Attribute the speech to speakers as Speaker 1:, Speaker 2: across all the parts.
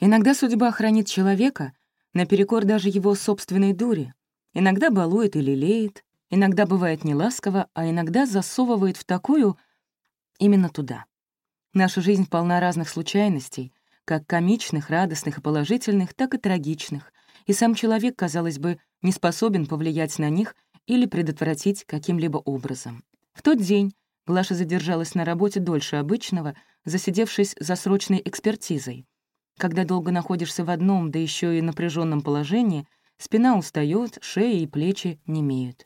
Speaker 1: Иногда судьба хранит человека наперекор даже его собственной дури. Иногда балует и лелеет, иногда бывает неласково, а иногда засовывает в такую именно туда. Наша жизнь полна разных случайностей, как комичных, радостных и положительных, так и трагичных, и сам человек, казалось бы, не способен повлиять на них или предотвратить каким-либо образом. В тот день Глаша задержалась на работе дольше обычного, засидевшись за срочной экспертизой. Когда долго находишься в одном, да еще и напряженном положении, спина устает, шея и плечи немеют.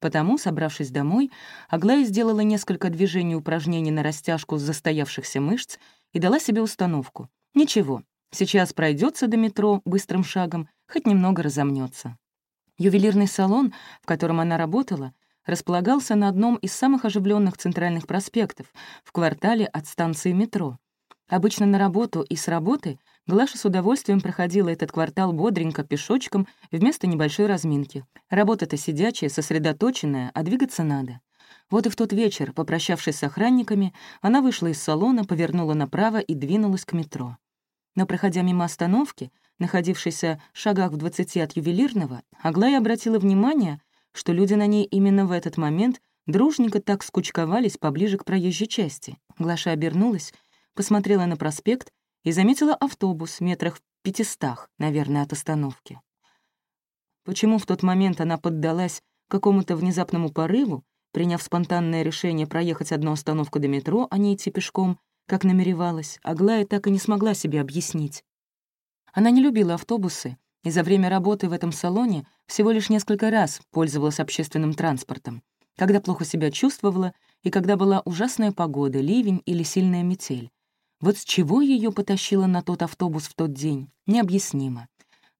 Speaker 1: Потому, собравшись домой, Аглая сделала несколько движений упражнений на растяжку застоявшихся мышц и дала себе установку. Ничего, сейчас пройдется до метро быстрым шагом, хоть немного разомнется. Ювелирный салон, в котором она работала, располагался на одном из самых оживленных центральных проспектов, в квартале от станции метро. Обычно на работу и с работы Глаша с удовольствием проходила этот квартал бодренько, пешочком, вместо небольшой разминки. Работа-то сидячая, сосредоточенная, а двигаться надо. Вот и в тот вечер, попрощавшись с охранниками, она вышла из салона, повернула направо и двинулась к метро. Но, проходя мимо остановки, находившейся в шагах в двадцати от ювелирного, Аглая обратила внимание, что люди на ней именно в этот момент дружненько так скучковались поближе к проезжей части. Глаша обернулась, посмотрела на проспект и заметила автобус метрах в пятистах, наверное, от остановки. Почему в тот момент она поддалась какому-то внезапному порыву, приняв спонтанное решение проехать одну остановку до метро, а не идти пешком, как намеревалась, Аглая так и не смогла себе объяснить. Она не любила автобусы и за время работы в этом салоне всего лишь несколько раз пользовалась общественным транспортом, когда плохо себя чувствовала и когда была ужасная погода, ливень или сильная метель. Вот с чего ее потащило на тот автобус в тот день, необъяснимо.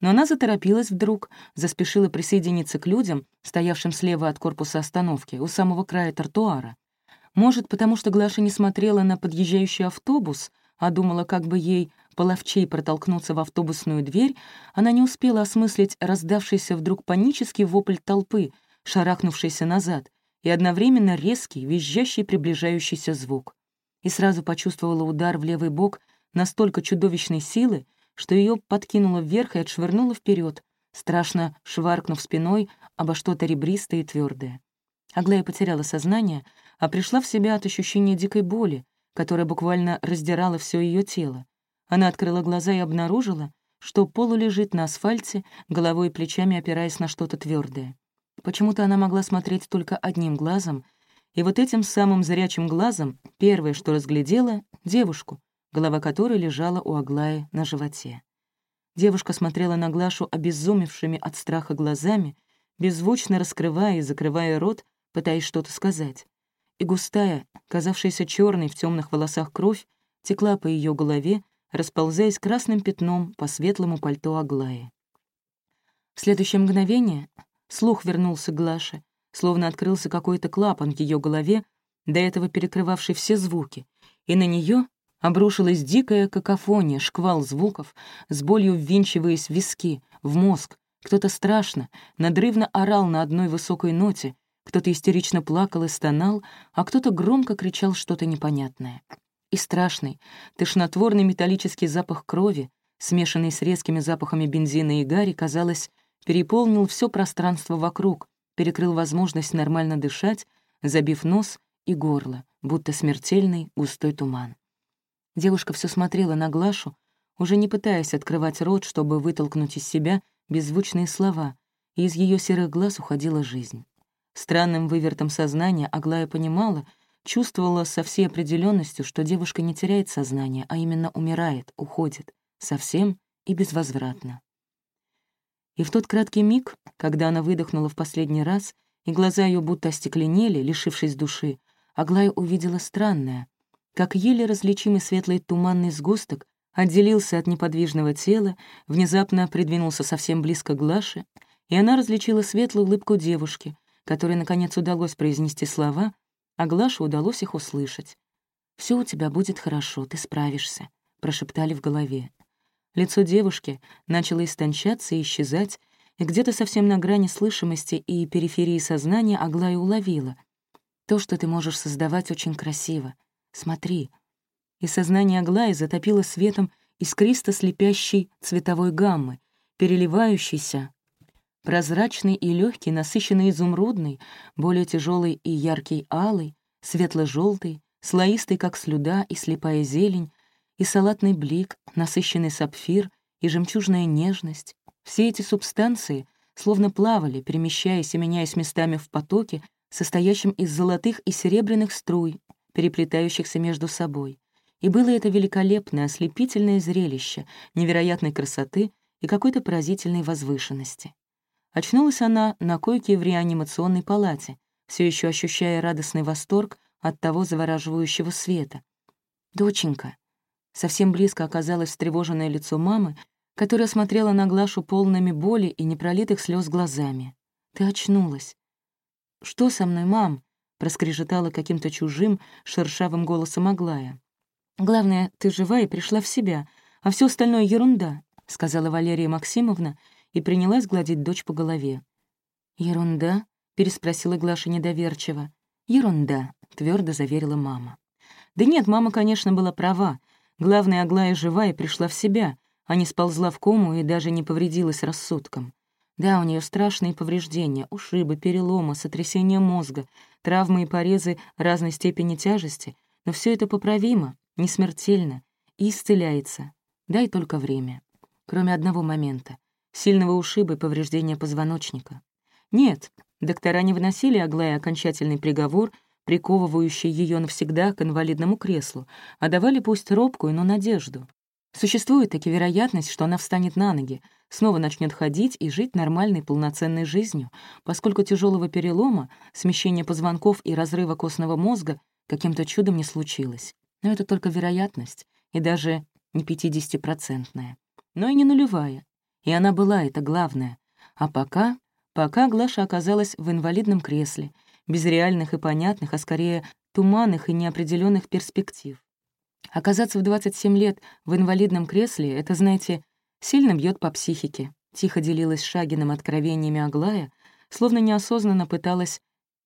Speaker 1: Но она заторопилась вдруг, заспешила присоединиться к людям, стоявшим слева от корпуса остановки, у самого края тротуара. Может, потому что Глаша не смотрела на подъезжающий автобус, а думала, как бы ей половчей протолкнуться в автобусную дверь, она не успела осмыслить раздавшийся вдруг панический вопль толпы, шарахнувшийся назад, и одновременно резкий, визжащий приближающийся звук. И сразу почувствовала удар в левый бок настолько чудовищной силы, что ее подкинуло вверх и отшвырнуло вперед, страшно шваркнув спиной обо что-то ребристое и твердое. Аглая потеряла сознание, а пришла в себя от ощущения дикой боли, которая буквально раздирала все ее тело. Она открыла глаза и обнаружила, что Полу лежит на асфальте, головой и плечами опираясь на что-то твердое. Почему-то она могла смотреть только одним глазом, и вот этим самым зрячим глазом первое, что разглядела — девушку, голова которой лежала у Аглаи на животе. Девушка смотрела на Глашу обезумевшими от страха глазами, беззвучно раскрывая и закрывая рот, пытаясь что-то сказать. И густая, казавшаяся черной в темных волосах кровь, текла по ее голове, расползаясь красным пятном по светлому пальто Аглаи. В следующее мгновение слух вернулся к Глаше, словно открылся какой-то клапан в ее голове, до этого перекрывавший все звуки, и на нее обрушилась дикая какофония, шквал звуков, с болью ввинчиваясь в виски, в мозг. Кто-то страшно, надрывно орал на одной высокой ноте, кто-то истерично плакал и стонал, а кто-то громко кричал что-то непонятное и страшный, тошнотворный металлический запах крови, смешанный с резкими запахами бензина и гари, казалось, переполнил все пространство вокруг, перекрыл возможность нормально дышать, забив нос и горло, будто смертельный густой туман. Девушка все смотрела на Глашу, уже не пытаясь открывать рот, чтобы вытолкнуть из себя беззвучные слова, и из ее серых глаз уходила жизнь. Странным вывертом сознания Аглая понимала — чувствовала со всей определенностью, что девушка не теряет сознание, а именно умирает, уходит, совсем и безвозвратно. И в тот краткий миг, когда она выдохнула в последний раз, и глаза ее будто остекленели, лишившись души, Аглая увидела странное, как еле различимый светлый туманный сгусток отделился от неподвижного тела, внезапно придвинулся совсем близко к Глаше, и она различила светлую улыбку девушки, которой, наконец, удалось произнести слова, а Глаше удалось их услышать. «Все у тебя будет хорошо, ты справишься», — прошептали в голове. Лицо девушки начало истончаться и исчезать, и где-то совсем на грани слышимости и периферии сознания Аглая уловила. «То, что ты можешь создавать, очень красиво. Смотри». И сознание Аглаи затопило светом искристо-слепящей цветовой гаммы, переливающейся, прозрачный и легкий, насыщенный изумрудный, более тяжелый и яркий алый, светло-желтый, слоистый, как слюда и слепая зелень, и салатный блик, насыщенный сапфир и жемчужная нежность. Все эти субстанции словно плавали, перемещаясь и меняясь местами в потоке, состоящем из золотых и серебряных струй, переплетающихся между собой. И было это великолепное, ослепительное зрелище невероятной красоты и какой-то поразительной возвышенности. Очнулась она на койке в реанимационной палате, все еще ощущая радостный восторг от того завораживающего света. «Доченька!» Совсем близко оказалось встревоженное лицо мамы, которая смотрела на Глашу полными боли и непролитых слез глазами. «Ты очнулась». «Что со мной, мам?» — проскрежетала каким-то чужим, шершавым голосом Аглая. «Главное, ты жива и пришла в себя, а все остальное — ерунда», — сказала Валерия Максимовна и принялась гладить дочь по голове. «Ерунда?» — переспросила Глаша недоверчиво. «Ерунда», — твердо заверила мама. Да нет, мама, конечно, была права. Главное, Аглая жива и пришла в себя, а не сползла в кому и даже не повредилась рассудком. Да, у нее страшные повреждения, ушибы, переломы, сотрясение мозга, травмы и порезы разной степени тяжести, но все это поправимо, не смертельно и исцеляется. Дай только время. Кроме одного момента — сильного ушиба и повреждения позвоночника. Нет, доктора не выносили Аглае окончательный приговор — приковывающий ее навсегда к инвалидному креслу, а давали пусть робкую, но надежду. Существует таки вероятность, что она встанет на ноги, снова начнет ходить и жить нормальной полноценной жизнью, поскольку тяжелого перелома, смещения позвонков и разрыва костного мозга каким-то чудом не случилось. Но это только вероятность, и даже не пятидесятипроцентная, но и не нулевая. И она была, это главное. А пока, пока Глаша оказалась в инвалидном кресле — без реальных и понятных, а скорее туманных и неопределенных перспектив. Оказаться в 27 лет в инвалидном кресле — это, знаете, сильно бьет по психике. Тихо делилась Шагиным откровениями Аглая, словно неосознанно пыталась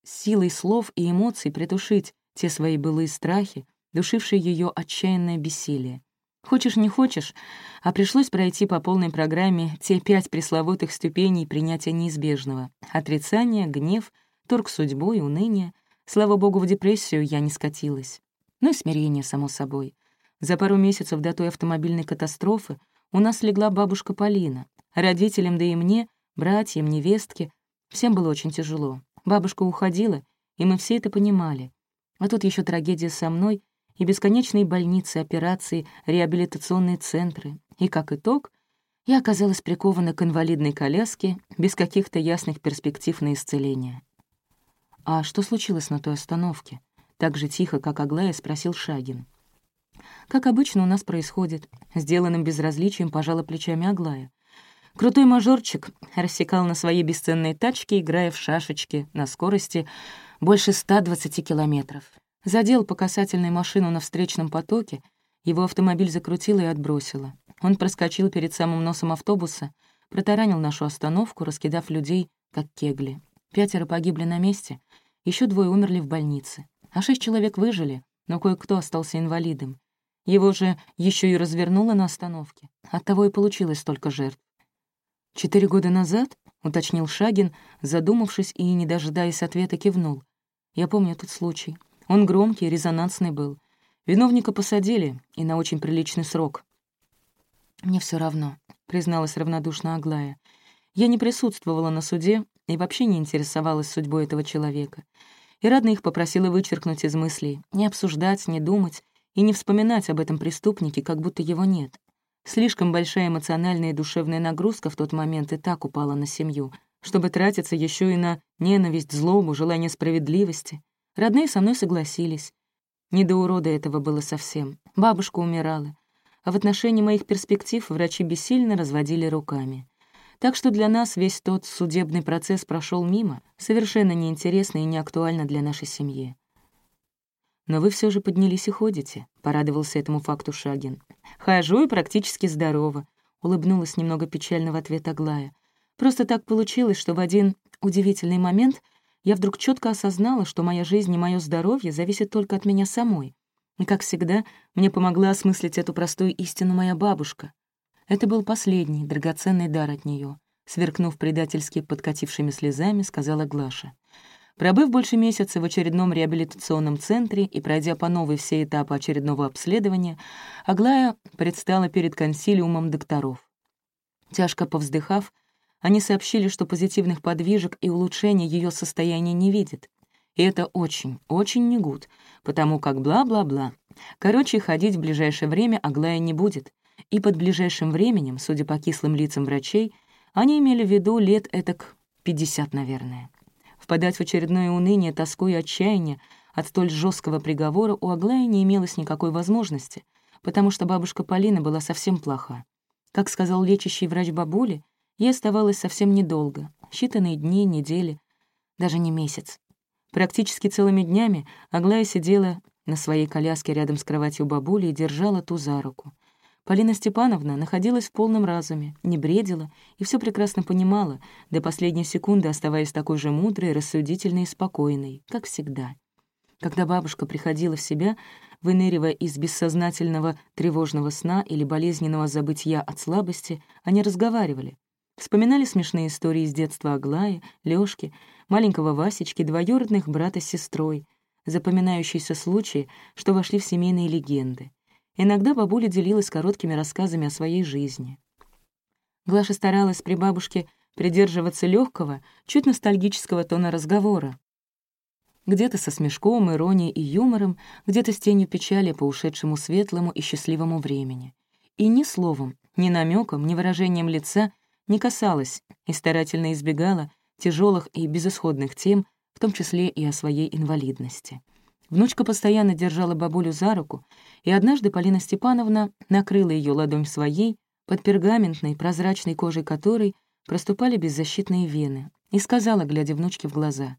Speaker 1: силой слов и эмоций притушить те свои былые страхи, душившие ее отчаянное бессилие. Хочешь, не хочешь, а пришлось пройти по полной программе те пять пресловутых ступеней принятия неизбежного — отрицание, гнев — торг судьбой, уныние. Слава богу, в депрессию я не скатилась. Ну и смирение, само собой. За пару месяцев до той автомобильной катастрофы у нас легла бабушка Полина. Родителям, да и мне, братьям, невестке, всем было очень тяжело. Бабушка уходила, и мы все это понимали. А тут еще трагедия со мной и бесконечные больницы, операции, реабилитационные центры. И как итог, я оказалась прикована к инвалидной коляске без каких-то ясных перспектив на исцеление. «А что случилось на той остановке?» Так же тихо, как Аглая, спросил Шагин. «Как обычно у нас происходит», — сделанным безразличием пожала плечами Аглая. Крутой мажорчик рассекал на своей бесценной тачке, играя в шашечки на скорости больше 120 километров. Задел по касательной машину на встречном потоке, его автомобиль закрутило и отбросило. Он проскочил перед самым носом автобуса, протаранил нашу остановку, раскидав людей, как кегли. Пятеро погибли на месте, еще двое умерли в больнице, а шесть человек выжили, но кое-кто остался инвалидом. Его же еще и развернуло на остановке. Оттого и получилось столько жертв. «Четыре года назад?» — уточнил Шагин, задумавшись и, не дожидаясь ответа, кивнул. «Я помню этот случай. Он громкий, резонансный был. Виновника посадили, и на очень приличный срок». «Мне все равно», — призналась равнодушно Аглая. «Я не присутствовала на суде, и вообще не интересовалась судьбой этого человека. И радно их попросила вычеркнуть из мыслей, не обсуждать, не думать и не вспоминать об этом преступнике, как будто его нет. Слишком большая эмоциональная и душевная нагрузка в тот момент и так упала на семью, чтобы тратиться еще и на ненависть, злобу, желание справедливости. Родные со мной согласились. Не до урода этого было совсем. Бабушка умирала. А в отношении моих перспектив врачи бессильно разводили руками. Так что для нас весь тот судебный процесс прошел мимо, совершенно неинтересно и неактуально для нашей семьи. «Но вы все же поднялись и ходите», — порадовался этому факту Шагин. «Хожу и практически здорово», — улыбнулась немного печально в ответ Аглая. «Просто так получилось, что в один удивительный момент я вдруг четко осознала, что моя жизнь и мое здоровье зависят только от меня самой. И, как всегда, мне помогла осмыслить эту простую истину моя бабушка. Это был последний, драгоценный дар от нее. Сверкнув предательски подкатившими слезами, сказала Глаша. Пробыв больше месяца в очередном реабилитационном центре и пройдя по новой все этапы очередного обследования, Аглая предстала перед консилиумом докторов. Тяжко повздыхав, они сообщили, что позитивных подвижек и улучшения ее состояния не видят. И это очень, очень не гуд, потому как бла-бла-бла. Короче, ходить в ближайшее время Аглая не будет. И под ближайшим временем, судя по кислым лицам врачей, они имели в виду лет этак 50, наверное. Впадать в очередное уныние, тоску и отчаяние от столь жесткого приговора у Аглаи не имелось никакой возможности, потому что бабушка Полина была совсем плоха. Как сказал лечащий врач бабули, ей оставалось совсем недолго, считанные дни, недели, даже не месяц. Практически целыми днями Аглая сидела на своей коляске рядом с кроватью бабули и держала ту за руку. Полина Степановна находилась в полном разуме, не бредила и все прекрасно понимала, до последней секунды оставаясь такой же мудрой, рассудительной и спокойной, как всегда. Когда бабушка приходила в себя, выныривая из бессознательного тревожного сна или болезненного забытия от слабости, они разговаривали. Вспоминали смешные истории из детства Аглаи, Лёшки, маленького Васечки, двоюродных брата с сестрой, запоминающиеся случаи, что вошли в семейные легенды. Иногда бабуля делилась короткими рассказами о своей жизни. Глаша старалась при бабушке придерживаться легкого, чуть ностальгического тона разговора, где-то со смешком, иронией и юмором, где-то с тенью печали по ушедшему светлому и счастливому времени. И ни словом, ни намеком, ни выражением лица не касалась и старательно избегала тяжелых и безысходных тем, в том числе и о своей инвалидности. Внучка постоянно держала бабулю за руку, и однажды Полина Степановна накрыла ее ладонь своей, под пергаментной, прозрачной кожей которой проступали беззащитные вены, и сказала, глядя внучке в глаза,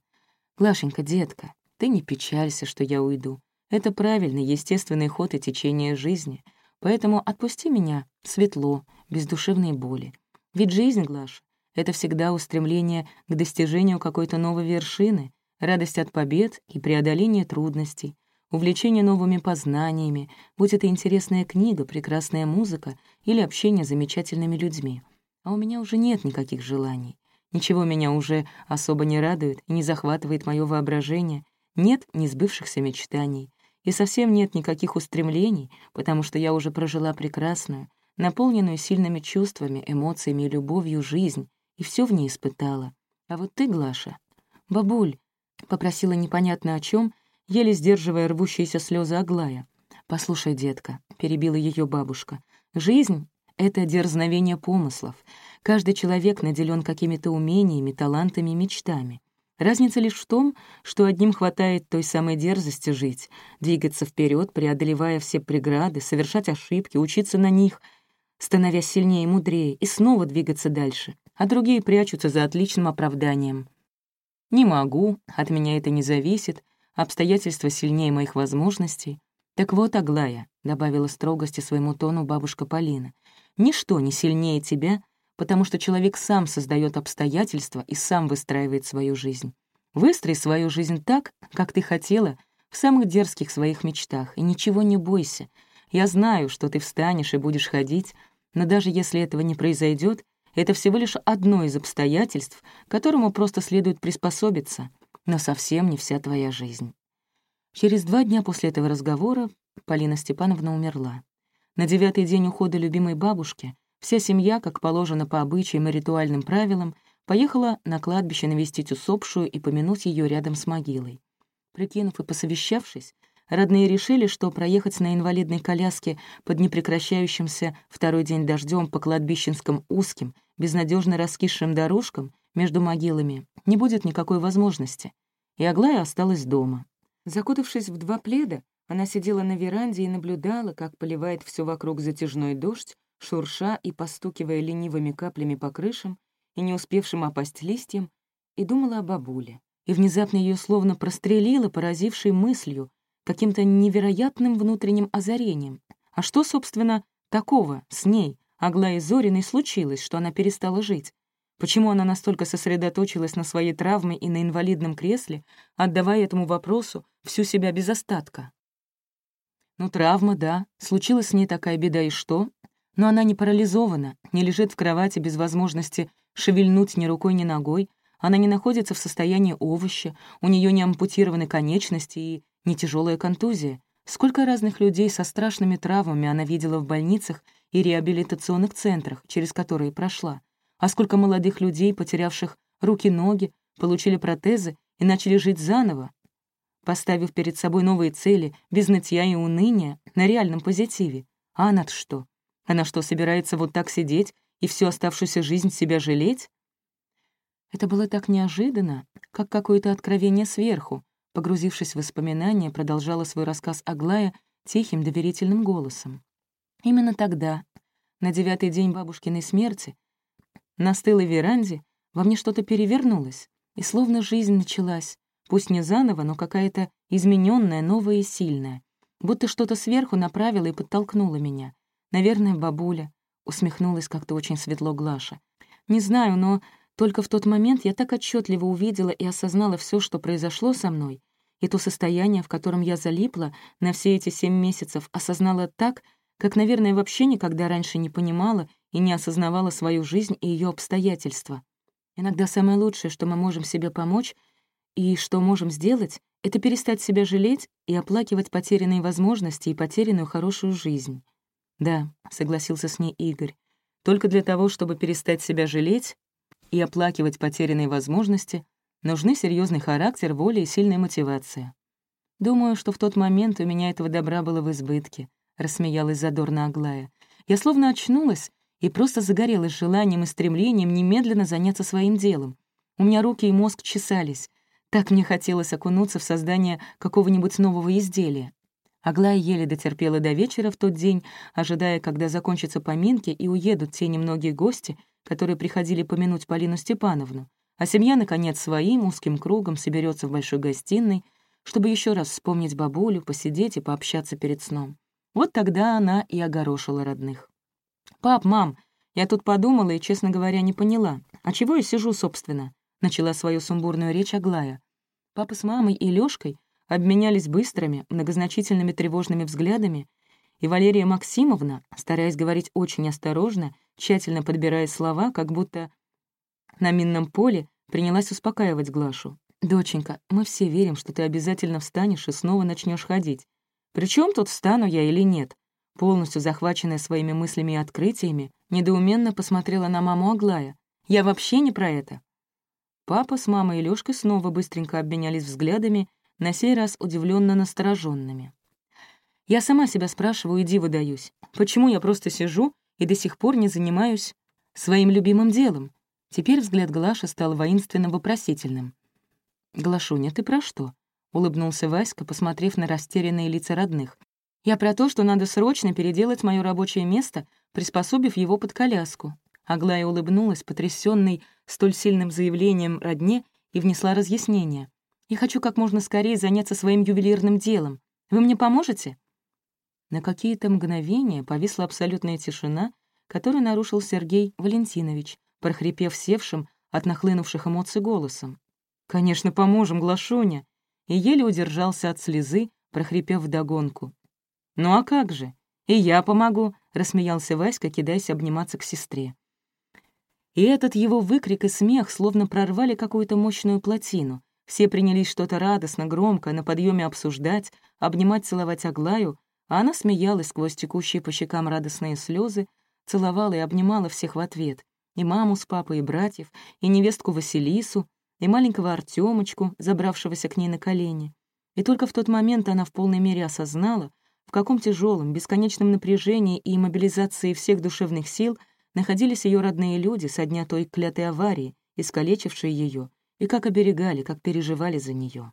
Speaker 1: «Глашенька, детка, ты не печалься, что я уйду. Это правильный, естественный ход и течение жизни. Поэтому отпусти меня светло, без душевной боли. Ведь жизнь, Глаша, — это всегда устремление к достижению какой-то новой вершины, радость от побед и преодоление трудностей, увлечение новыми познаниями, будь это интересная книга, прекрасная музыка или общение с замечательными людьми. А у меня уже нет никаких желаний. Ничего меня уже особо не радует и не захватывает мое воображение, нет несбывшихся мечтаний, и совсем нет никаких устремлений, потому что я уже прожила прекрасную, наполненную сильными чувствами, эмоциями и любовью жизнь, и все в ней испытала. А вот ты, Глаша, бабуль, попросила непонятно о чем, еле сдерживая рвущиеся слезы Аглая. «Послушай, детка», — перебила ее бабушка, — «жизнь — это дерзновение помыслов, Каждый человек наделен какими-то умениями, талантами и мечтами. Разница лишь в том, что одним хватает той самой дерзости жить, двигаться вперед, преодолевая все преграды, совершать ошибки, учиться на них, становясь сильнее и мудрее, и снова двигаться дальше, а другие прячутся за отличным оправданием. «Не могу, от меня это не зависит, обстоятельства сильнее моих возможностей». «Так вот, Аглая», — добавила строгости своему тону бабушка Полина, «ничто не сильнее тебя, потому что человек сам создает обстоятельства и сам выстраивает свою жизнь. Выстрой свою жизнь так, как ты хотела, в самых дерзких своих мечтах, и ничего не бойся. Я знаю, что ты встанешь и будешь ходить, но даже если этого не произойдет, это всего лишь одно из обстоятельств, которому просто следует приспособиться, но совсем не вся твоя жизнь. Через два дня после этого разговора Полина Степановна умерла. На девятый день ухода любимой бабушки Вся семья, как положено по обычаям и ритуальным правилам, поехала на кладбище навестить усопшую и помянуть ее рядом с могилой. Прикинув и посовещавшись, родные решили, что проехать на инвалидной коляске под непрекращающимся второй день дождем по кладбищенским узким, безнадежно раскисшим дорожкам между могилами не будет никакой возможности, и Аглая осталась дома. Закутавшись в два пледа, она сидела на веранде и наблюдала, как поливает все вокруг затяжной дождь, шурша и постукивая ленивыми каплями по крышам и не успевшим опасть листьям, и думала о бабуле. И внезапно ее словно прострелило, поразившей мыслью, каким-то невероятным внутренним озарением. А что, собственно, такого с ней, Аглаей Зориной, случилось, что она перестала жить? Почему она настолько сосредоточилась на своей травме и на инвалидном кресле, отдавая этому вопросу всю себя без остатка? Ну, травма, да. Случилась с ней такая беда, и что? Но она не парализована, не лежит в кровати без возможности шевельнуть ни рукой, ни ногой. Она не находится в состоянии овоща, у нее не ампутированы конечности и не тяжелая контузия. Сколько разных людей со страшными травмами она видела в больницах и реабилитационных центрах, через которые прошла. А сколько молодых людей, потерявших руки-ноги, получили протезы и начали жить заново, поставив перед собой новые цели, без нытья и уныния, на реальном позитиве. А она-то что? Она что, собирается вот так сидеть и всю оставшуюся жизнь себя жалеть? Это было так неожиданно, как какое-то откровение сверху. Погрузившись в воспоминания, продолжала свой рассказ Аглая тихим доверительным голосом. Именно тогда, на девятый день бабушкиной смерти, на стылой веранде во мне что-то перевернулось, и словно жизнь началась, пусть не заново, но какая-то измененная, новая и сильная. Будто что-то сверху направило и подтолкнуло меня. Наверное, бабуля. Усмехнулась как-то очень светло Глаша. Не знаю, но только в тот момент я так отчетливо увидела и осознала все, что произошло со мной, и то состояние, в котором я залипла на все эти семь месяцев, осознала так, как, наверное, вообще никогда раньше не понимала и не осознавала свою жизнь и ее обстоятельства. Иногда самое лучшее, что мы можем себе помочь и что можем сделать, это перестать себя жалеть и оплакивать потерянные возможности и потерянную хорошую жизнь. «Да», — согласился с ней Игорь, «только для того, чтобы перестать себя жалеть и оплакивать потерянные возможности, нужны серьезный характер, воля и сильная мотивация. Думаю, что в тот момент у меня этого добра было в избытке», — рассмеялась задорно Аглая. «Я словно очнулась и просто загорелась желанием и стремлением немедленно заняться своим делом. У меня руки и мозг чесались. Так мне хотелось окунуться в создание какого-нибудь нового изделия. Аглая еле дотерпела до вечера в тот день, ожидая, когда закончатся поминки и уедут те немногие гости, которые приходили помянуть Полину Степановну, а семья, наконец, своим узким кругом соберется в большой гостиной, чтобы еще раз вспомнить бабулю, посидеть и пообщаться перед сном. Вот тогда она и огорошила родных. «Пап, мам, я тут подумала и, честно говоря, не поняла. А чего я сижу, собственно?» — начала свою сумбурную речь Аглая. Папа с мамой и Лёшкой обменялись быстрыми, многозначительными тревожными взглядами, и Валерия Максимовна, стараясь говорить очень осторожно, тщательно подбирая слова, как будто на минном поле, принялась успокаивать Глашу. «Доченька, мы все верим, что ты обязательно встанешь и снова начнешь ходить. Причем тут встану я или нет?» Полностью захваченная своими мыслями и открытиями, недоуменно посмотрела на маму Аглая. «Я вообще не про это». Папа с мамой и Лёшкой снова быстренько обменялись взглядами, на сей раз удивленно настороженными. Я сама себя спрашиваю и диву даюсь. Почему я просто сижу и до сих пор не занимаюсь своим любимым делом? Теперь взгляд Глаши стал воинственно вопросительным. «Глашуня, ты про что?» — улыбнулся Васька, посмотрев на растерянные лица родных. Я про то, что надо срочно переделать мое рабочее место, приспособив его под коляску. Аглая улыбнулась, потрясённой столь сильным заявлением родне, и внесла разъяснение. «Я хочу как можно скорее заняться своим ювелирным делом. Вы мне поможете?» На какие-то мгновения повисла абсолютная тишина, которую нарушил Сергей Валентинович, прохрипев севшим от нахлынувших эмоций голосом. «Конечно, поможем, Глашоня!» И еле удержался от слезы, прохрипев вдогонку. «Ну а как же? И я помогу», — рассмеялся Васька, кидаясь обниматься к сестре. И этот его выкрик и смех словно прорвали какую-то мощную плотину. Все принялись что-то радостно, громко, на подъеме обсуждать, обнимать, целовать Аглаю, а она смеялась сквозь текущие по щекам радостные слезы, целовала и обнимала всех в ответ. И маму с папой, и братьев, и невестку Василису, и маленького Артемочку, забравшегося к ней на колени. И только в тот момент она в полной мере осознала, в каком тяжелом, бесконечном напряжении и мобилизации всех душевных сил находились ее родные люди со дня той клятой аварии, искалечившей ее, и как оберегали, как переживали за нее.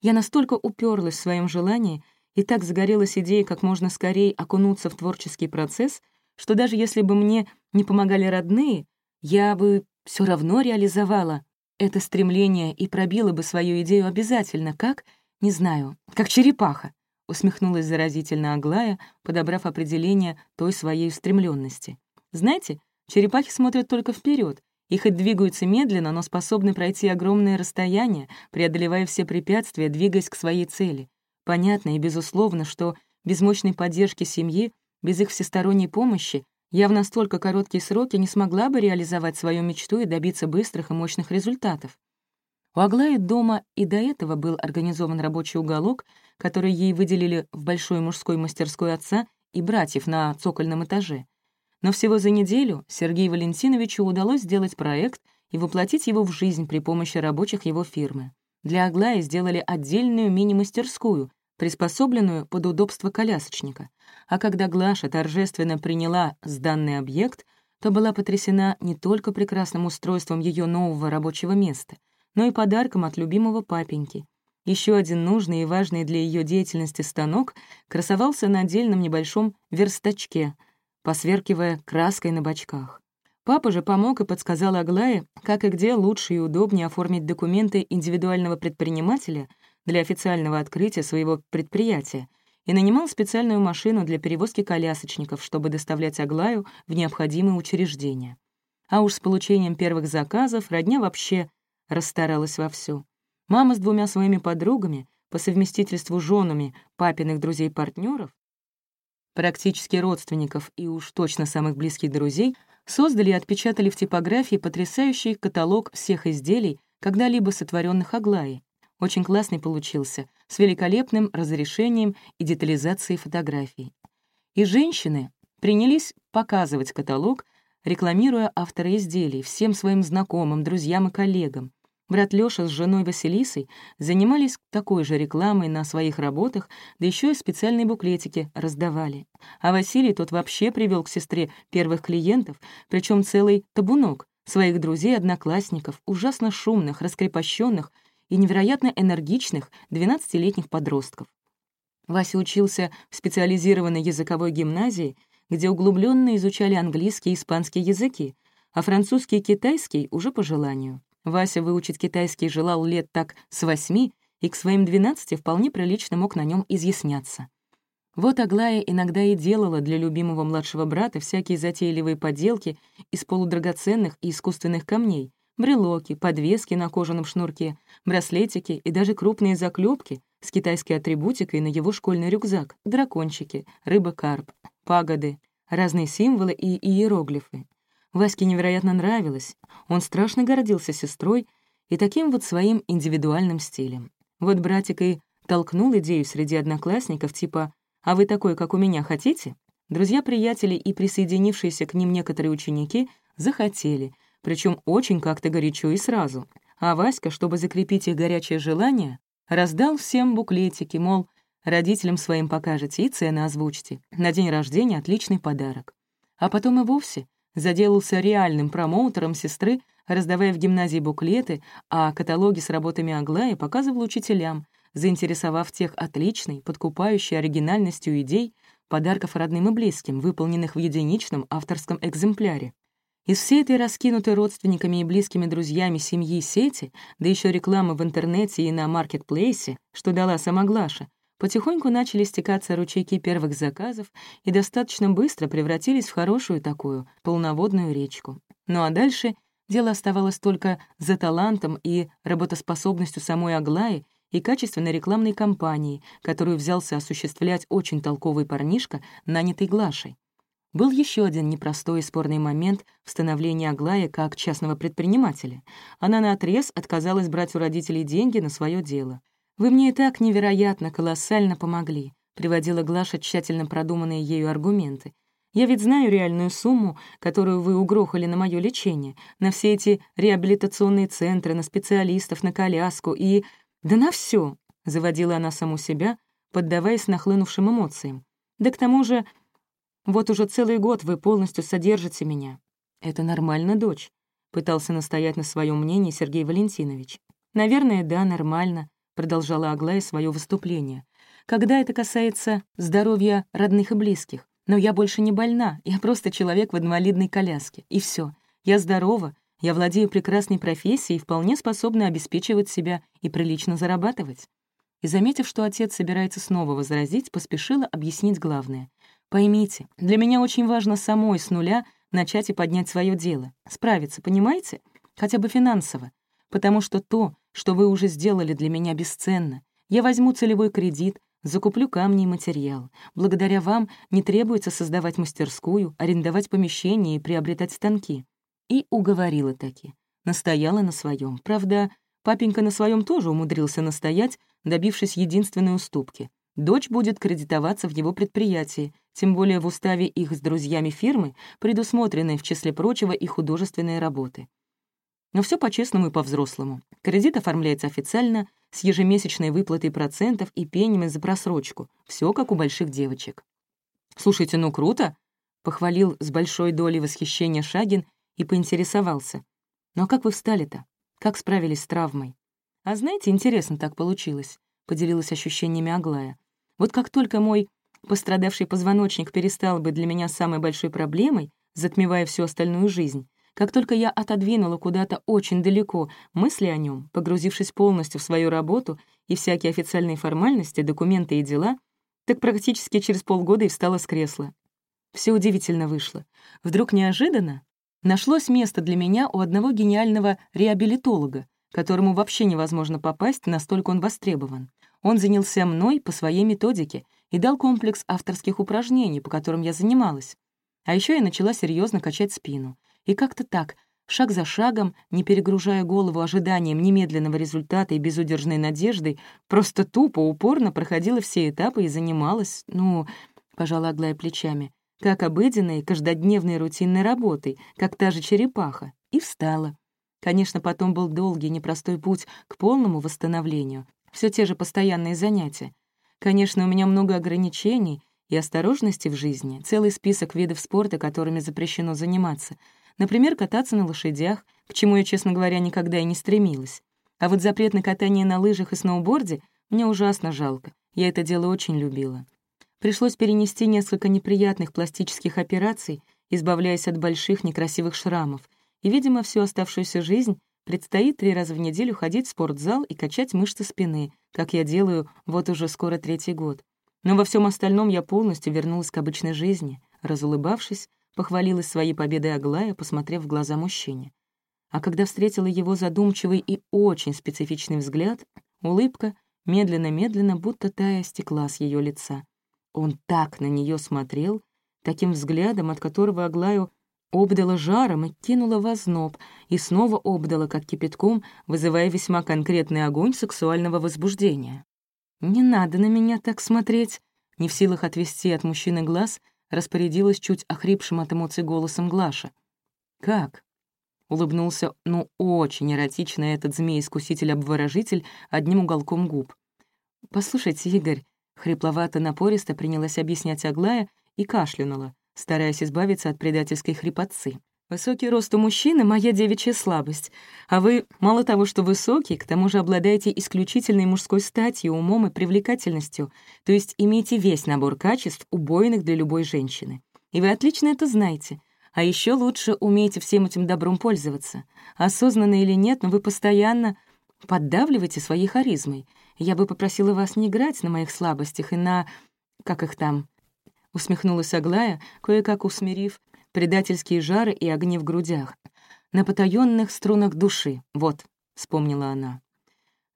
Speaker 1: Я настолько уперлась в своем желании и так загорелась идеей как можно скорее окунуться в творческий процесс, что даже если бы мне не помогали родные, я бы все равно реализовала это стремление и пробила бы свою идею обязательно, как, не знаю, как черепаха усмехнулась заразительно Аглая, подобрав определение той своей устремленности. «Знаете, черепахи смотрят только вперед, и хоть двигаются медленно, но способны пройти огромное расстояние, преодолевая все препятствия, двигаясь к своей цели. Понятно и безусловно, что без мощной поддержки семьи, без их всесторонней помощи, я в настолько короткие сроки не смогла бы реализовать свою мечту и добиться быстрых и мощных результатов. У Аглаи дома и до этого был организован рабочий уголок, который ей выделили в большой мужской мастерской отца и братьев на цокольном этаже. Но всего за неделю Сергею Валентиновичу удалось сделать проект и воплотить его в жизнь при помощи рабочих его фирмы. Для Аглаи сделали отдельную мини-мастерскую, приспособленную под удобство колясочника. А когда Глаша торжественно приняла сданный объект, то была потрясена не только прекрасным устройством ее нового рабочего места, но и подарком от любимого папеньки. Еще один нужный и важный для ее деятельности станок красовался на отдельном небольшом верстачке, посверкивая краской на бочках. Папа же помог и подсказал Аглае, как и где лучше и удобнее оформить документы индивидуального предпринимателя для официального открытия своего предприятия и нанимал специальную машину для перевозки колясочников, чтобы доставлять Аглаю в необходимые учреждения. А уж с получением первых заказов родня вообще расстаралась вовсю. Мама с двумя своими подругами, по совместительству женами папиных друзей партнеров практически родственников и уж точно самых близких друзей, создали и отпечатали в типографии потрясающий каталог всех изделий, когда-либо сотворенных Аглаей. Очень классный получился, с великолепным разрешением и детализацией фотографий. И женщины принялись показывать каталог, рекламируя автора изделий всем своим знакомым, друзьям и коллегам. Брат Лёша с женой Василисой занимались такой же рекламой на своих работах, да еще и специальные буклетики раздавали. А Василий тот вообще привел к сестре первых клиентов, причем целый табунок своих друзей-одноклассников, ужасно шумных, раскрепощенных и невероятно энергичных 12-летних подростков. Вася учился в специализированной языковой гимназии, где углубленно изучали английский и испанский языки, а французский и китайский уже по желанию. Вася выучить китайский желал лет так с восьми, и к своим двенадцати вполне прилично мог на нем изъясняться. Вот Аглая иногда и делала для любимого младшего брата всякие затейливые поделки из полудрагоценных и искусственных камней, брелоки, подвески на кожаном шнурке, браслетики и даже крупные заклепки с китайской атрибутикой на его школьный рюкзак, дракончики, рыба-карп, пагоды, разные символы и иероглифы. Ваське невероятно нравилось, он страшно гордился сестрой и таким вот своим индивидуальным стилем. Вот братик и толкнул идею среди одноклассников типа «А вы такой, как у меня, хотите?» Друзья-приятели и присоединившиеся к ним некоторые ученики захотели, причем очень как-то горячо и сразу. А Васька, чтобы закрепить их горячее желание, раздал всем буклетики, мол, родителям своим покажете и цены озвучите. На день рождения отличный подарок. А потом и вовсе заделался реальным промоутером сестры, раздавая в гимназии буклеты, а каталоги с работами Аглаи показывал учителям, заинтересовав тех отличной, подкупающей оригинальностью идей подарков родным и близким, выполненных в единичном авторском экземпляре. Из всей этой раскинутой родственниками и близкими друзьями семьи сети, да еще рекламы в интернете и на маркетплейсе, что дала сама Глаша, Потихоньку начали стекаться ручейки первых заказов и достаточно быстро превратились в хорошую такую полноводную речку. Ну а дальше дело оставалось только за талантом и работоспособностью самой Аглаи и качественной рекламной кампании, которую взялся осуществлять очень толковый парнишка, нанятый Глашей. Был еще один непростой и спорный момент в становлении Аглаи как частного предпринимателя. Она наотрез отказалась брать у родителей деньги на свое дело — «Вы мне и так невероятно, колоссально помогли», — приводила Глаша тщательно продуманные ею аргументы. «Я ведь знаю реальную сумму, которую вы угрохали на мое лечение, на все эти реабилитационные центры, на специалистов, на коляску и... Да на все, заводила она саму себя, поддаваясь нахлынувшим эмоциям. «Да к тому же, вот уже целый год вы полностью содержите меня». «Это нормально, дочь», — пытался настоять на своем мнении Сергей Валентинович. «Наверное, да, нормально», — продолжала Аглая свое выступление. «Когда это касается здоровья родных и близких. Но я больше не больна, я просто человек в инвалидной коляске. И все. Я здорова, я владею прекрасной профессией и вполне способна обеспечивать себя и прилично зарабатывать». И, заметив, что отец собирается снова возразить, поспешила объяснить главное. «Поймите, для меня очень важно самой с нуля начать и поднять свое дело. Справиться, понимаете? Хотя бы финансово. Потому что то, что вы уже сделали для меня бесценно. Я возьму целевой кредит, Закуплю камни и материал. Благодаря вам не требуется создавать мастерскую, арендовать помещение и приобретать станки. И уговорила таки. Настояла на своем. Правда, папенька на своем тоже умудрился настоять, добившись единственной уступки. Дочь будет кредитоваться в его предприятии, тем более в уставе их с друзьями фирмы предусмотрены, в числе прочего, и художественные работы. Но все по-честному и по-взрослому. Кредит оформляется официально, с ежемесячной выплатой процентов и пенями за просрочку. Все как у больших девочек. «Слушайте, ну круто!» — похвалил с большой долей восхищения Шагин и поинтересовался. «Ну а как вы встали-то? Как справились с травмой?» «А знаете, интересно так получилось», — поделилась ощущениями Аглая. «Вот как только мой пострадавший позвоночник перестал бы для меня самой большой проблемой, затмевая всю остальную жизнь, как только я отодвинула куда-то очень далеко мысли о нем, погрузившись полностью в свою работу и всякие официальные формальности, документы и дела, так практически через полгода и встала с кресла. Все удивительно вышло. Вдруг неожиданно нашлось место для меня у одного гениального реабилитолога, которому вообще невозможно попасть, настолько он востребован. Он занялся мной по своей методике и дал комплекс авторских упражнений, по которым я занималась. А еще я начала серьезно качать спину. И как-то так, шаг за шагом, не перегружая голову ожиданием немедленного результата и безудержной надеждой, просто тупо, упорно проходила все этапы и занималась, ну, пожала Аглая плечами, как обыденной, каждодневной рутинной работой, как та же черепаха, и встала. Конечно, потом был долгий, непростой путь к полному восстановлению, все те же постоянные занятия. Конечно, у меня много ограничений и осторожности в жизни, целый список видов спорта, которыми запрещено заниматься — Например, кататься на лошадях, к чему я, честно говоря, никогда и не стремилась. А вот запрет на катание на лыжах и сноуборде мне ужасно жалко. Я это дело очень любила. Пришлось перенести несколько неприятных пластических операций, избавляясь от больших некрасивых шрамов. И, видимо, всю оставшуюся жизнь предстоит три раза в неделю ходить в спортзал и качать мышцы спины, как я делаю вот уже скоро третий год. Но во всем остальном я полностью вернулась к обычной жизни, разулыбавшись, Похвалилась своей победой Аглая, посмотрев в глаза мужчине. А когда встретила его задумчивый и очень специфичный взгляд, улыбка медленно-медленно, будто тая стекла с ее лица. Он так на нее смотрел, таким взглядом, от которого Аглаю обдала жаром и кинула в озноб, и снова обдала, как кипятком, вызывая весьма конкретный огонь сексуального возбуждения. «Не надо на меня так смотреть», не в силах отвести от мужчины глаз, распорядилась чуть охрипшим от эмоций голосом Глаша. «Как?» — улыбнулся, ну, очень эротично этот змей-искуситель-обворожитель одним уголком губ. «Послушайте, Игорь», — хрипловато-напористо принялась объяснять Аглая и кашлянула, стараясь избавиться от предательской хрипотцы. Высокий рост у мужчины — моя девичья слабость. А вы, мало того, что высокий, к тому же обладаете исключительной мужской статью, умом и привлекательностью, то есть имеете весь набор качеств, убойных для любой женщины. И вы отлично это знаете. А еще лучше умеете всем этим добром пользоваться. Осознанно или нет, но вы постоянно поддавливаете своей харизмой. Я бы попросила вас не играть на моих слабостях и на... как их там? Усмехнулась Аглая, кое-как усмирив предательские жары и огни в грудях. На потаённых струнах души, вот, — вспомнила она.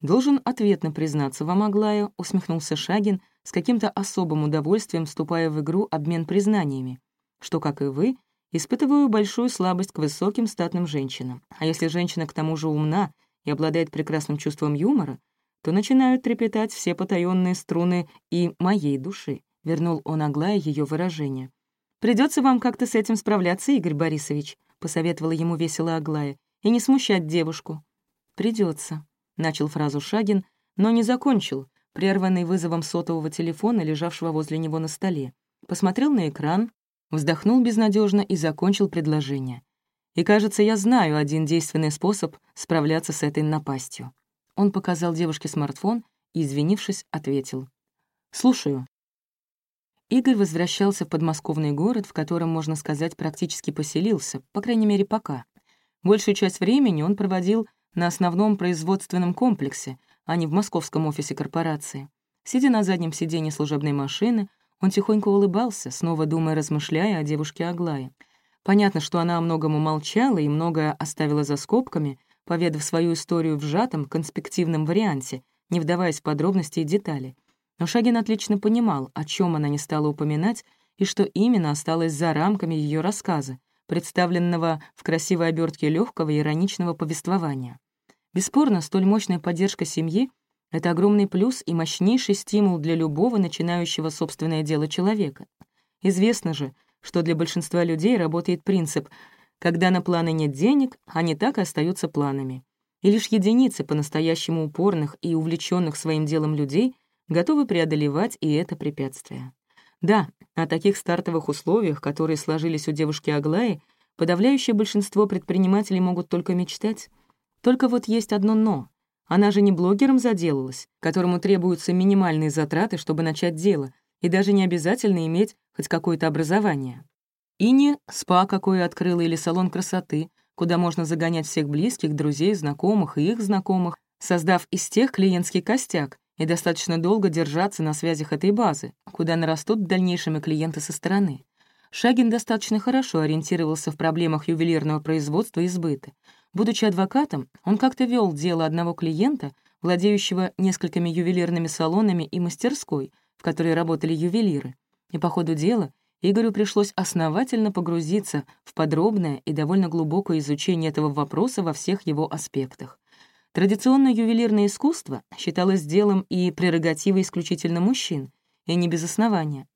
Speaker 1: «Должен ответно признаться вам, Аглая», — усмехнулся Шагин, с каким-то особым удовольствием вступая в игру обмен признаниями, что, как и вы, испытываю большую слабость к высоким статным женщинам. А если женщина к тому же умна и обладает прекрасным чувством юмора, то начинают трепетать все потаённые струны и моей души. Вернул он Аглая ее выражение. Придется вам как-то с этим справляться, Игорь Борисович», — посоветовала ему весело Аглая, «и не смущать девушку». Придется, начал фразу Шагин, но не закончил, прерванный вызовом сотового телефона, лежавшего возле него на столе. Посмотрел на экран, вздохнул безнадежно и закончил предложение. «И кажется, я знаю один действенный способ справляться с этой напастью». Он показал девушке смартфон и, извинившись, ответил. «Слушаю». Игорь возвращался в подмосковный город, в котором, можно сказать, практически поселился, по крайней мере, пока. Большую часть времени он проводил на основном производственном комплексе, а не в московском офисе корпорации. Сидя на заднем сиденье служебной машины, он тихонько улыбался, снова думая, размышляя о девушке Аглае. Понятно, что она о многом умолчала и многое оставила за скобками, поведав свою историю в сжатом, конспективном варианте, не вдаваясь в подробности и детали. Но Шагин отлично понимал, о чем она не стала упоминать и что именно осталось за рамками ее рассказа, представленного в красивой обертке легкого ироничного повествования. Бесспорно, столь мощная поддержка семьи — это огромный плюс и мощнейший стимул для любого начинающего собственное дело человека. Известно же, что для большинства людей работает принцип «когда на планы нет денег, они так и остаются планами». И лишь единицы по-настоящему упорных и увлеченных своим делом людей готовы преодолевать и это препятствие. Да, о таких стартовых условиях, которые сложились у девушки Аглаи, подавляющее большинство предпринимателей могут только мечтать. Только вот есть одно «но». Она же не блогером заделалась, которому требуются минимальные затраты, чтобы начать дело, и даже не обязательно иметь хоть какое-то образование. И не спа какое открыла или салон красоты, куда можно загонять всех близких, друзей, знакомых и их знакомых, создав из тех клиентский костяк, и достаточно долго держаться на связях этой базы, куда нарастут в дальнейшем и клиенты со стороны. Шагин достаточно хорошо ориентировался в проблемах ювелирного производства и сбыта. Будучи адвокатом, он как-то вел дело одного клиента, владеющего несколькими ювелирными салонами и мастерской, в которой работали ювелиры. И по ходу дела Игорю пришлось основательно погрузиться в подробное и довольно глубокое изучение этого вопроса во всех его аспектах. Традиционное ювелирное искусство считалось делом и прерогативой исключительно мужчин, и не без основания.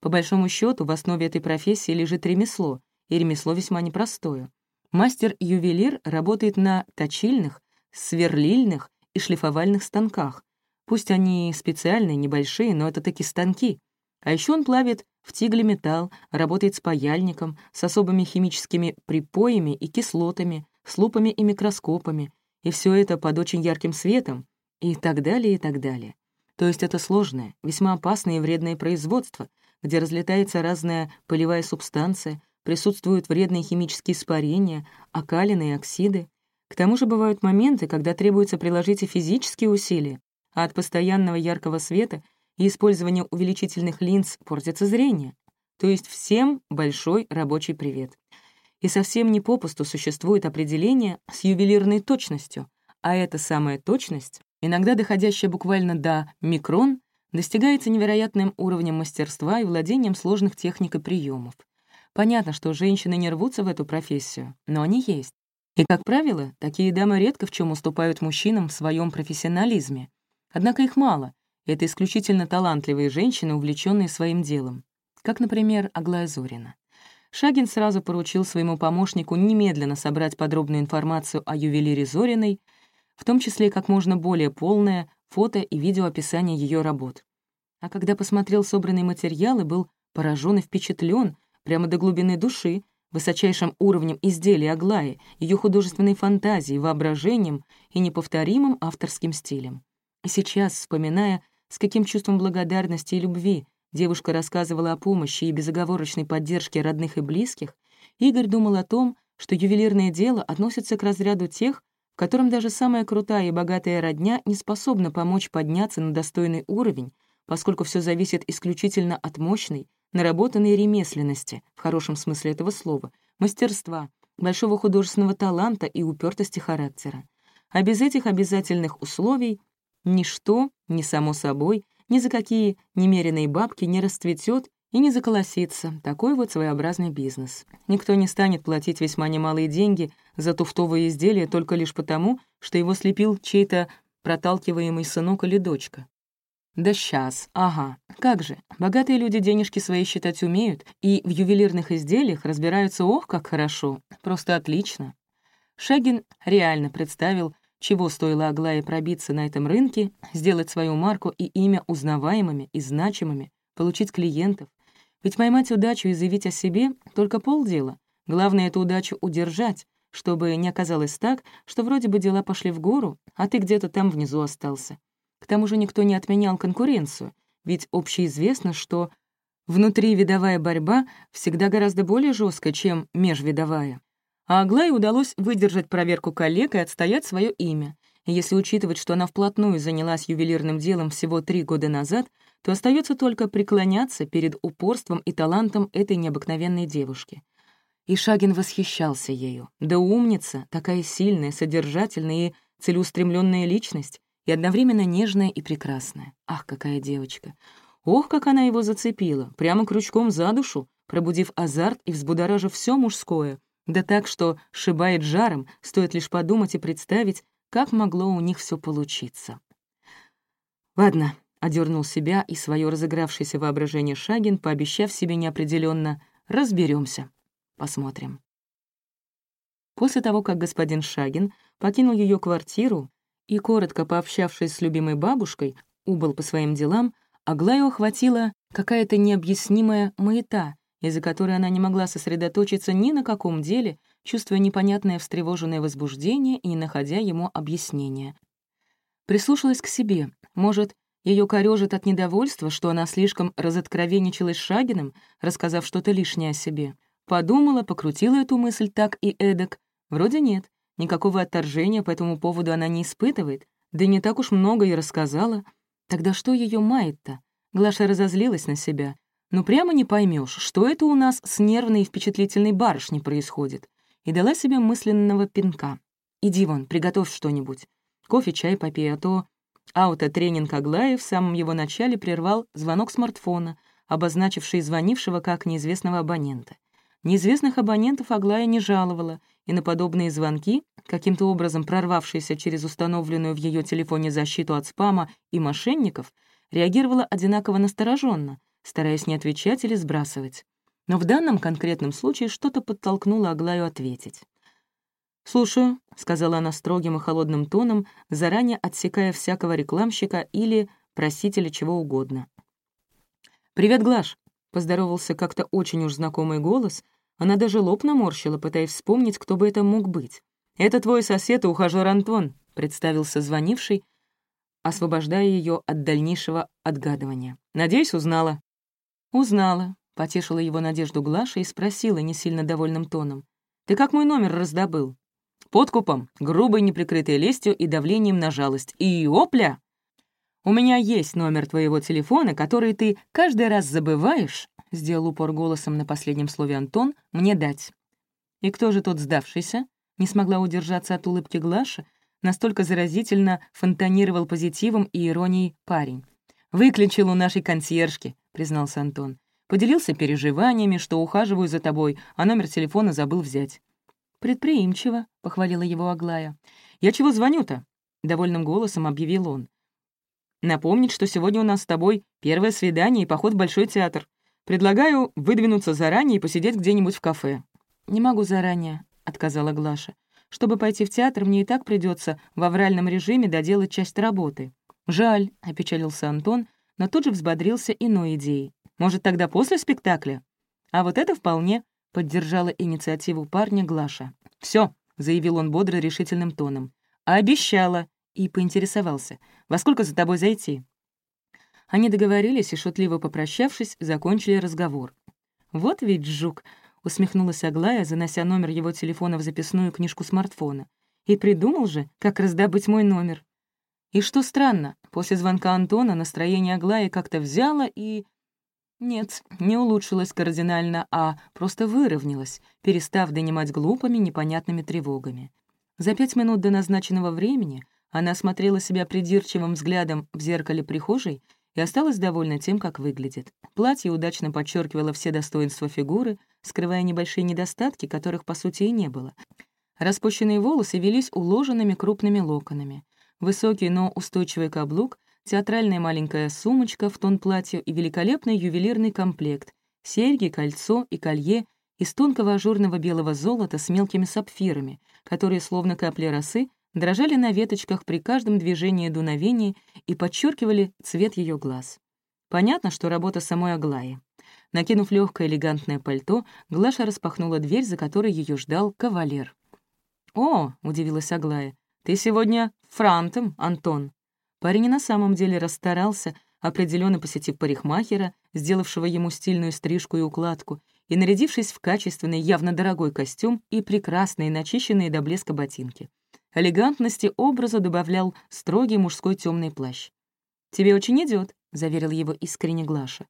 Speaker 1: По большому счету, в основе этой профессии лежит ремесло, и ремесло весьма непростое. Мастер-ювелир работает на точильных, сверлильных и шлифовальных станках. Пусть они специальные, небольшие, но это таки станки. А еще он плавит в тигле металл, работает с паяльником, с особыми химическими припоями и кислотами, с лупами и микроскопами, и все это под очень ярким светом, и так далее, и так далее. То есть это сложное, весьма опасное и вредное производство, где разлетается разная пылевая субстанция, присутствуют вредные химические испарения, окалины и оксиды. К тому же бывают моменты, когда требуется приложить и физические усилия, а от постоянного яркого света и использования увеличительных линз портится зрение. То есть всем большой рабочий привет и совсем не попусту существует определение с ювелирной точностью, а эта самая точность, иногда доходящая буквально до микрон, достигается невероятным уровнем мастерства и владением сложных техник и приемов. Понятно, что женщины не рвутся в эту профессию, но они есть. И, как правило, такие дамы редко в чем уступают мужчинам в своем профессионализме. Однако их мало. Это исключительно талантливые женщины, увлеченные своим делом. Как, например, Аглая Зорина. Шагин сразу поручил своему помощнику немедленно собрать подробную информацию о ювелире Зориной, в том числе как можно более полное фото и видеоописание ее работ. А когда посмотрел собранные материалы, был поражен и впечатлен прямо до глубины души высочайшим уровнем изделия Аглаи, ее художественной фантазией, воображением и неповторимым авторским стилем. И сейчас, вспоминая, с каким чувством благодарности и любви девушка рассказывала о помощи и безоговорочной поддержке родных и близких, Игорь думал о том, что ювелирное дело относится к разряду тех, в котором даже самая крутая и богатая родня не способна помочь подняться на достойный уровень, поскольку все зависит исключительно от мощной, наработанной ремесленности, в хорошем смысле этого слова, мастерства, большого художественного таланта и упертости характера. А без этих обязательных условий ничто, ни само собой, ни за какие немеренные бабки не расцветет и не заколосится. Такой вот своеобразный бизнес. Никто не станет платить весьма немалые деньги за туфтовые изделия только лишь потому, что его слепил чей-то проталкиваемый сынок или дочка. Да сейчас, ага, как же, богатые люди денежки свои считать умеют, и в ювелирных изделиях разбираются ох, как хорошо, просто отлично. Шагин реально представил, чего стоило Аглае пробиться на этом рынке, сделать свою марку и имя узнаваемыми и значимыми, получить клиентов. Ведь поймать удачу и заявить о себе — только полдела. Главное — эту удачу удержать, чтобы не оказалось так, что вроде бы дела пошли в гору, а ты где-то там внизу остался. К тому же никто не отменял конкуренцию, ведь общеизвестно, что внутривидовая борьба всегда гораздо более жесткая, чем межвидовая. А Аглае удалось выдержать проверку коллег и отстоять свое имя. И если учитывать, что она вплотную занялась ювелирным делом всего три года назад, то остается только преклоняться перед упорством и талантом этой необыкновенной девушки. И Шагин восхищался ею. Да умница, такая сильная, содержательная и целеустремленная личность, и одновременно нежная и прекрасная. Ах, какая девочка! Ох, как она его зацепила, прямо крючком за душу, пробудив азарт и взбудоражив все мужское, да так, что шибает жаром, стоит лишь подумать и представить, как могло у них все получиться. «Ладно», — одернул себя и свое разыгравшееся воображение Шагин, пообещав себе неопределенно разберемся, Посмотрим». После того, как господин Шагин покинул ее квартиру и, коротко пообщавшись с любимой бабушкой, убыл по своим делам, Аглаю охватила какая-то необъяснимая маята, из-за которой она не могла сосредоточиться ни на каком деле, чувствуя непонятное встревоженное возбуждение и не находя ему объяснения. Прислушалась к себе. Может, ее корёжит от недовольства, что она слишком разоткровенничалась Шагиным, рассказав что-то лишнее о себе. Подумала, покрутила эту мысль так и эдак. Вроде нет, никакого отторжения по этому поводу она не испытывает, да не так уж много и рассказала — Тогда что ее мает-то? Глаша разозлилась на себя. Ну прямо не поймешь, что это у нас с нервной и впечатлительной барышней происходит. И дала себе мысленного пинка. Иди вон, приготовь что-нибудь. Кофе, чай попей, а то... Аутотренинг Аглаи в самом его начале прервал звонок смартфона, обозначивший звонившего как неизвестного абонента. Неизвестных абонентов Аглая не жаловала, и на подобные звонки, каким-то образом прорвавшиеся через установленную в ее телефоне защиту от спама и мошенников, реагировала одинаково настороженно, стараясь не отвечать или сбрасывать. Но в данном конкретном случае что-то подтолкнуло Аглаю ответить. «Слушаю», — сказала она строгим и холодным тоном, заранее отсекая всякого рекламщика или просителя чего угодно. «Привет, Глаш», — поздоровался как-то очень уж знакомый голос — она даже лоб наморщила, пытаясь вспомнить, кто бы это мог быть. «Это твой сосед и ухажер Антон», — представился звонивший, освобождая ее от дальнейшего отгадывания. «Надеюсь, узнала». «Узнала», — потешила его надежду Глаша и спросила не сильно довольным тоном. «Ты как мой номер раздобыл?» «Подкупом, грубой неприкрытой лестью и давлением на жалость. И опля!» «У меня есть номер твоего телефона, который ты каждый раз забываешь, — сделал упор голосом на последнем слове Антон, — «мне дать». «И кто же тот сдавшийся?» Не смогла удержаться от улыбки Глаша, настолько заразительно фонтанировал позитивом и иронией парень. «Выключил у нашей консьержки», — признался Антон. «Поделился переживаниями, что ухаживаю за тобой, а номер телефона забыл взять». «Предприимчиво», — похвалила его Аглая. «Я чего звоню-то?» — довольным голосом объявил он. «Напомнить, что сегодня у нас с тобой первое свидание и поход в Большой театр. Предлагаю выдвинуться заранее и посидеть где-нибудь в кафе». «Не могу заранее», — отказала Глаша. «Чтобы пойти в театр, мне и так придется в авральном режиме доделать часть работы». «Жаль», — опечалился Антон, но тут же взбодрился иной идеей. «Может, тогда после спектакля?» «А вот это вполне», — поддержала инициативу парня Глаша. Все, заявил он бодро решительным тоном. «Обещала», — и поинтересовался. «Во сколько за тобой зайти?» Они договорились и, шутливо попрощавшись, закончили разговор. «Вот ведь жук!» — усмехнулась Аглая, занося номер его телефона в записную книжку смартфона. «И придумал же, как раздобыть мой номер». И что странно, после звонка Антона настроение Аглаи как-то взяло и... Нет, не улучшилось кардинально, а просто выровнялось, перестав донимать глупыми, непонятными тревогами. За пять минут до назначенного времени она смотрела себя придирчивым взглядом в зеркале прихожей и осталась довольна тем, как выглядит. Платье удачно подчеркивало все достоинства фигуры, скрывая небольшие недостатки, которых, по сути, и не было. Распущенные волосы велись уложенными крупными локонами. Высокий, но устойчивый каблук, театральная маленькая сумочка в тон платью и великолепный ювелирный комплект, серьги, кольцо и колье из тонкого ажурного белого золота с мелкими сапфирами, которые, словно капли росы, дрожали на веточках при каждом движении дуновения и подчеркивали цвет ее глаз. Понятно, что работа самой Аглаи. Накинув легкое элегантное пальто, Глаша распахнула дверь, за которой ее ждал кавалер. «О!» — удивилась Аглая. «Ты сегодня франтом, Антон». Парень и на самом деле расстарался, определенно посетив парикмахера, сделавшего ему стильную стрижку и укладку, и нарядившись в качественный, явно дорогой костюм и прекрасные, начищенные до блеска ботинки. Элегантности образа добавлял строгий мужской темный плащ. «Тебе очень идет, заверил его искренне Глаша.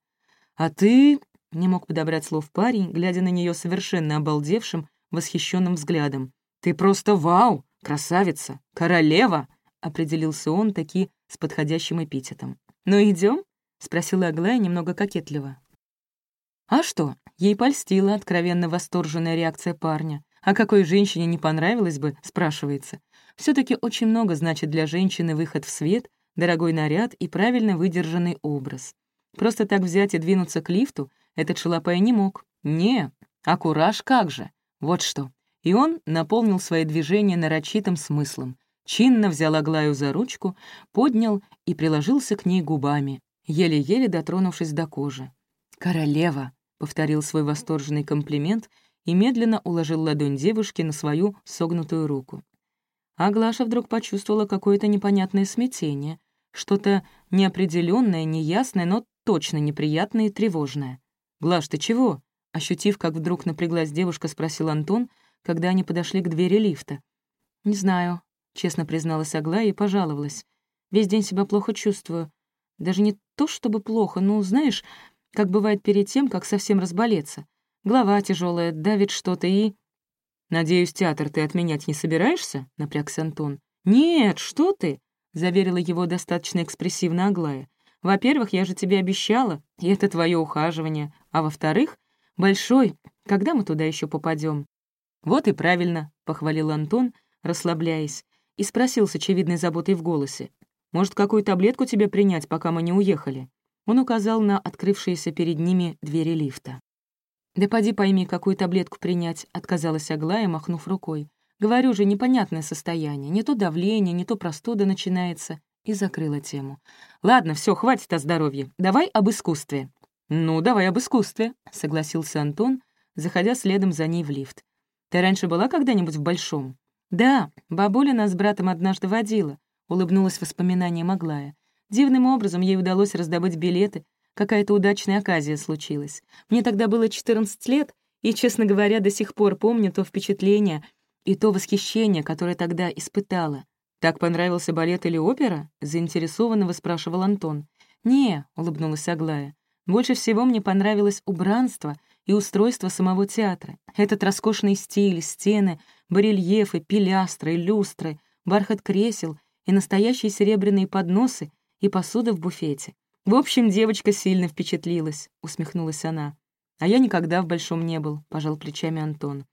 Speaker 1: «А ты...» — не мог подобрать слов парень, глядя на нее совершенно обалдевшим, восхищенным взглядом. «Ты просто вау! Красавица! Королева! — определился он таки с подходящим эпитетом. «Ну, идем? спросила Аглая немного кокетливо. А что, ей польстила откровенно восторженная реакция парня. А какой женщине не понравилось бы, спрашивается. все таки очень много значит для женщины выход в свет, дорогой наряд и правильно выдержанный образ. Просто так взять и двинуться к лифту этот шалопай не мог. Не, а кураж как же. Вот что. И он наполнил свои движения нарочитым смыслом. Чинно взял Аглаю за ручку, поднял и приложился к ней губами, еле-еле дотронувшись до кожи. «Королева!» — повторил свой восторженный комплимент и медленно уложил ладонь девушки на свою согнутую руку. А Глаша вдруг почувствовала какое-то непонятное смятение, что-то неопределенное, неясное, но точно неприятное и тревожное. «Глаш, ты чего?» Ощутив, как вдруг напряглась девушка, спросил Антон, когда они подошли к двери лифта. «Не знаю», — честно призналась Аглая и пожаловалась. «Весь день себя плохо чувствую. Даже не то чтобы плохо, но, знаешь, как бывает перед тем, как совсем разболеться. Голова тяжелая, давит что-то и...» «Надеюсь, театр ты отменять не собираешься?» — напрягся Антон. «Нет, что ты!» — заверила его достаточно экспрессивно Аглая. «Во-первых, я же тебе обещала, и это твое ухаживание. А во-вторых, большой, когда мы туда еще попадем? «Вот и правильно», — похвалил Антон, расслабляясь, и спросил с очевидной заботой в голосе. «Может, какую таблетку тебе принять, пока мы не уехали?» Он указал на открывшиеся перед ними двери лифта. «Да поди пойми, какую таблетку принять», — отказалась Аглая, махнув рукой. Говорю же, непонятное состояние. Не то давление, не то простуда начинается. И закрыла тему. Ладно, все, хватит о здоровье. Давай об искусстве. Ну, давай об искусстве, согласился Антон, заходя следом за ней в лифт. Ты раньше была когда-нибудь в Большом? Да, бабуля нас с братом однажды водила, улыбнулась воспоминанием Аглая. Дивным образом ей удалось раздобыть билеты. Какая-то удачная оказия случилась. Мне тогда было 14 лет, и, честно говоря, до сих пор помню то впечатление — и то восхищение, которое тогда испытала. «Так понравился балет или опера?» — заинтересованно выспрашивал Антон. «Не», — улыбнулась Аглая. «Больше всего мне понравилось убранство и устройство самого театра. Этот роскошный стиль, стены, барельефы, пилястры, люстры, бархат кресел и настоящие серебряные подносы и посуда в буфете. В общем, девочка сильно впечатлилась», — усмехнулась она. «А я никогда в Большом не был», — пожал плечами Антон.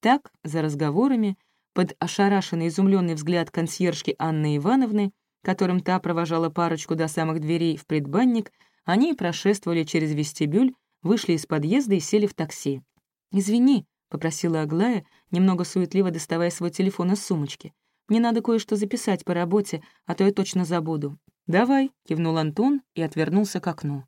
Speaker 1: Так, за разговорами, под ошарашенный изумленный взгляд консьержки Анны Ивановны, которым та провожала парочку до самых дверей в предбанник, они прошествовали через вестибюль, вышли из подъезда и сели в такси. «Извини», — попросила Аглая, немного суетливо доставая свой телефон из сумочки. «Мне надо кое-что записать по работе, а то я точно забуду». «Давай», — кивнул Антон и отвернулся к окну.